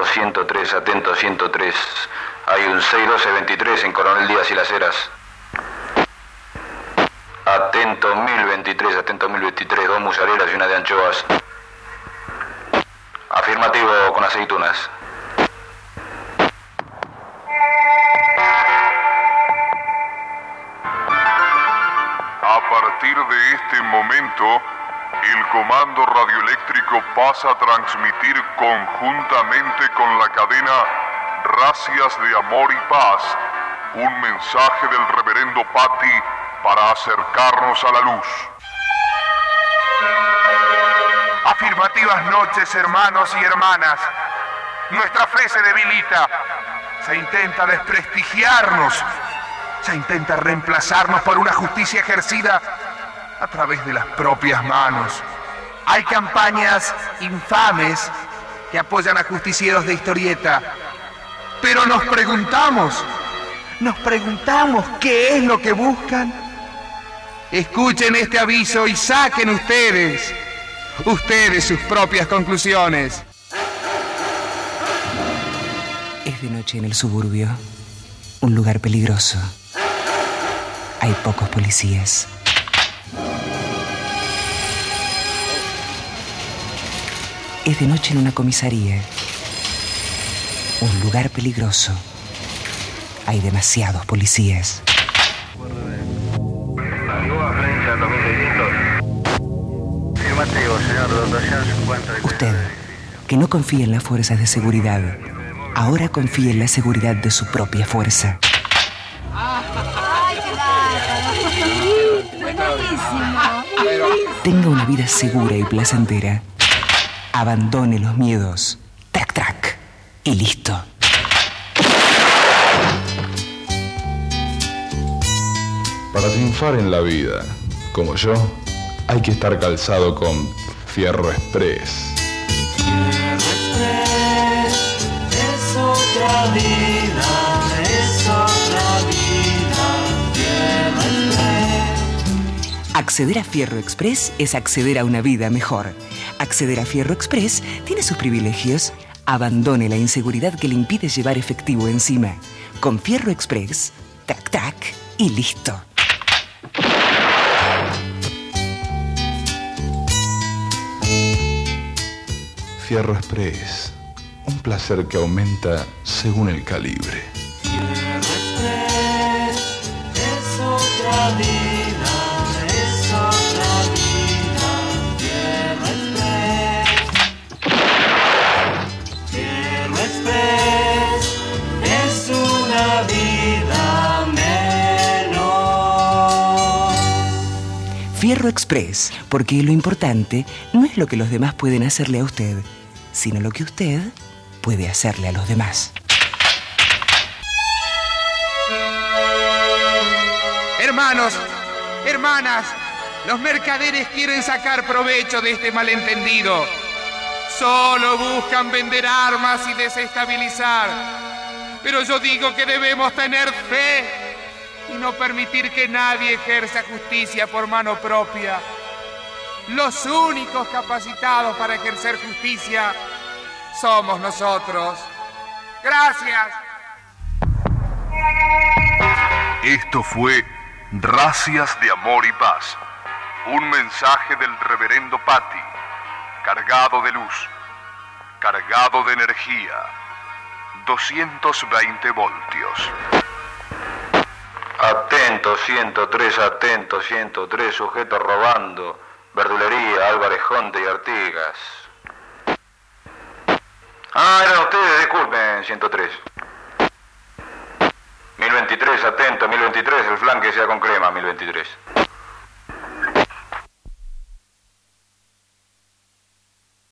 Atento 103, atento 103. Hay un 61223 en Coronel Díaz y Las Heras. Atento 1023, atento 1023, dos musaleras y una de anchoas. Afirmativo con aceitunas. A partir de este momento, el comando radioeléctrico pasa a transmitir conjuntamente con la cadena Gracias de Amor y Paz un mensaje del reverendo Patti para acercarnos a la luz. Afirmativas noches, hermanos y hermanas. Nuestra fe se debilita. Se intenta desprestigiarnos. Se intenta reemplazarnos por una justicia ejercida a través de las propias manos. Hay campañas infames que apoyan a justicieros de historieta. Pero nos preguntamos, nos preguntamos qué es lo que buscan. Escuchen este aviso y saquen ustedes, ustedes sus propias conclusiones. Es de noche en el suburbio, un lugar peligroso. Hay pocos policías. Es de noche en una comisaría, un lugar peligroso. Hay demasiados policías. Usted, que no confía en las fuerzas de seguridad, ahora confía en la seguridad de su propia fuerza. Tenga una vida segura y placentera. Abandone los miedos. Track, track. Y listo. Para triunfar en la vida, como yo, hay que estar calzado con Fierro Express. Es otra vida, es otra vida, Acceder a Fierro Express es acceder a una vida mejor. Acceder a Fierro Express tiene sus privilegios. Abandone la inseguridad que le impide llevar efectivo encima. Con Fierro Express, tac tac y listo. Fierro Express, un placer que aumenta según el calibre. es otra vida, Fierro Express, porque lo importante no es lo que los demás pueden hacerle a usted, sino lo que usted puede hacerle a los demás. Hermanos, hermanas, los mercaderes quieren sacar provecho de este malentendido. Solo buscan vender armas y desestabilizar. Pero yo digo que debemos tener fe y no permitir que nadie ejerza justicia por mano propia. Los únicos capacitados para ejercer justicia somos nosotros. Gracias. Esto fue Gracias de Amor y Paz, un mensaje del reverendo Patti, cargado de luz, cargado de energía, 220 voltios. Atento 103, atento 103, sujeto robando. Verdulería, Álvarez Jonte y Artigas. Ah, eran ustedes, disculpen, 103. 1023, atento, 1023, el flanque sea con crema, 1023.